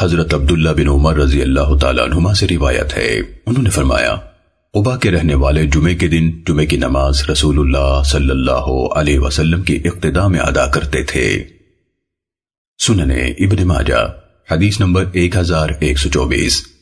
حضرت عبداللہ بن عمر رضی اللہ تعالیٰ عنہما سے روایت ہے۔ انہوں نے فرمایا عبا کے رہنے والے جمعے کے دن جمعے کی نماز رسول اللہ صلی اللہ علیہ وسلم کی اقتداء میں ادا کرتے تھے۔ سننے ابن ماجہ، حدیث نمبر ایک ہزار ایک سو چوبیس۔